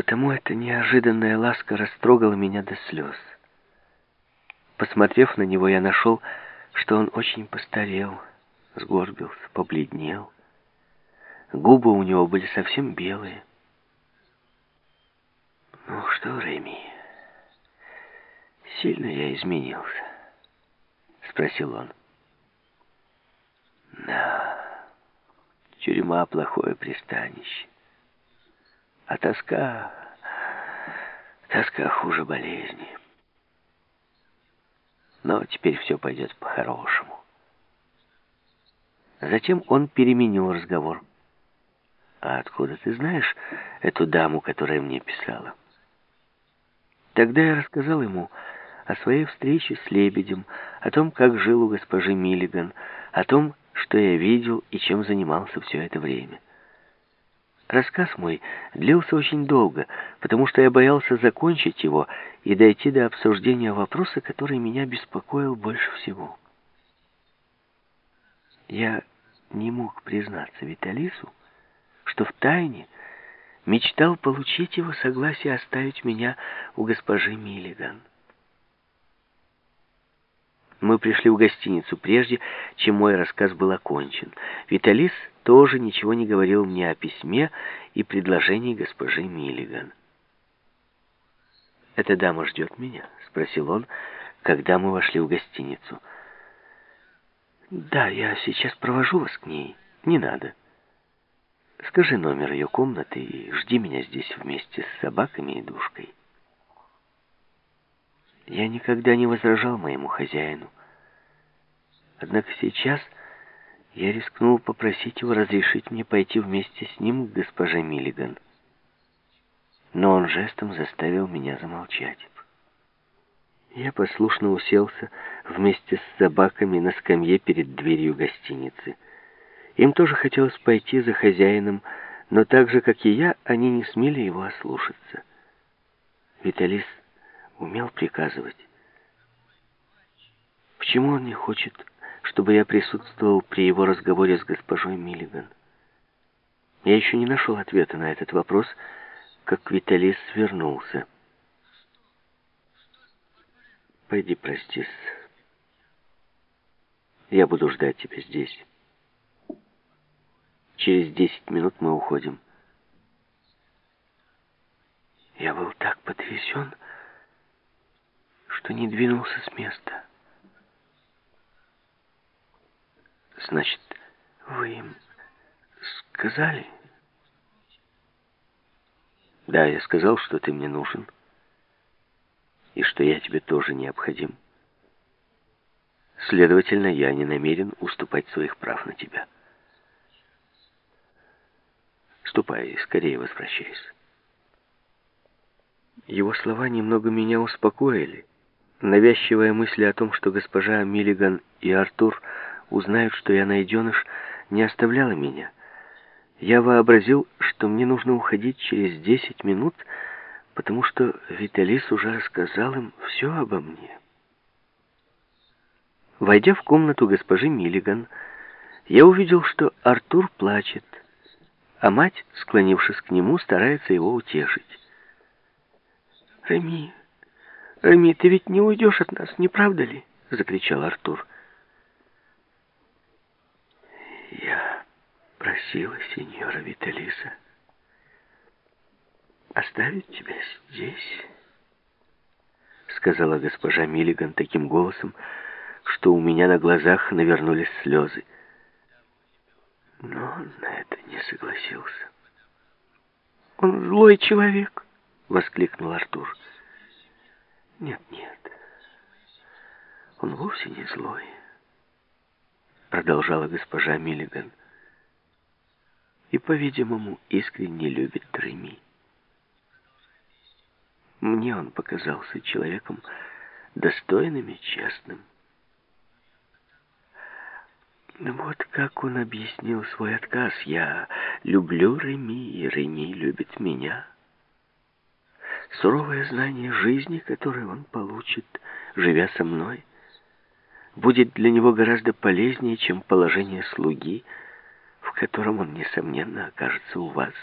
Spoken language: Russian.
потому эта неожиданная ласка растрогала меня до слез. Посмотрев на него, я нашел, что он очень постарел, сгорбился, побледнел. Губы у него были совсем белые. «Ну что, Реми, сильно я изменился?» — спросил он. «Да, тюрьма — плохое пристанище. А тоска... тоска хуже болезни. Но теперь все пойдет по-хорошему». Затем он переменил разговор. «А откуда ты знаешь эту даму, которая мне писала?» Тогда я рассказал ему о своей встрече с Лебедем, о том, как жил у госпожи Миллиган, о том, что я видел и чем занимался все это время. Рассказ мой длился очень долго, потому что я боялся закончить его и дойти до обсуждения вопроса, который меня беспокоил больше всего. Я не мог признаться Виталису, что в тайне мечтал получить его согласие оставить меня у госпожи Миллиган. Мы пришли в гостиницу прежде, чем мой рассказ был окончен. Виталис тоже ничего не говорил мне о письме и предложении госпожи Миллиган. «Эта дама ждет меня?» — спросил он, когда мы вошли в гостиницу. «Да, я сейчас провожу вас к ней. Не надо». Скажи номер ее комнаты и жди меня здесь вместе с собаками и душкой. Я никогда не возражал моему хозяину. Однако сейчас я рискнул попросить его разрешить мне пойти вместе с ним к госпоже Миллиган. Но он жестом заставил меня замолчать. Я послушно уселся вместе с собаками на скамье перед дверью гостиницы. Им тоже хотелось пойти за хозяином, но так же, как и я, они не смели его ослушаться. Виталис умел приказывать. Почему он не хочет, чтобы я присутствовал при его разговоре с госпожой Миллиган? Я еще не нашел ответа на этот вопрос, как Виталис вернулся. Пойди простись. Я буду ждать тебя здесь. Через десять минут мы уходим. Я был так потрясен, что не двинулся с места. Значит, вы им сказали? Да, я сказал, что ты мне нужен. И что я тебе тоже необходим. Следовательно, я не намерен уступать своих прав на тебя. Ступай, скорее возвращайся. Его слова немного меня успокоили. Навязчивая мысль о том, что госпожа Миллиган и Артур узнают, что я найденыш, не оставляла меня. Я вообразил, что мне нужно уходить через десять минут, потому что Виталис уже рассказал им все обо мне. Войдя в комнату госпожи Миллиган, я увидел, что Артур плачет а мать, склонившись к нему, старается его утешить. «Реми, Реми, ты ведь не уйдешь от нас, не правда ли?» — закричал Артур. «Я просила сеньора Виталиса оставить тебя здесь», — сказала госпожа Миллиган таким голосом, что у меня на глазах навернулись слезы. Но он на это не согласился. «Он злой человек!» — воскликнул Артур. «Нет, нет, он вовсе не злой», — продолжала госпожа Миллиган. «И, по-видимому, искренне любит Реми. Мне он показался человеком достойным и честным. Вот как он объяснил свой отказ. Я люблю Реми, и Реми любит меня. Суровое знание жизни, которое он получит, живя со мной, будет для него гораздо полезнее, чем положение слуги, в котором он, несомненно, окажется у вас.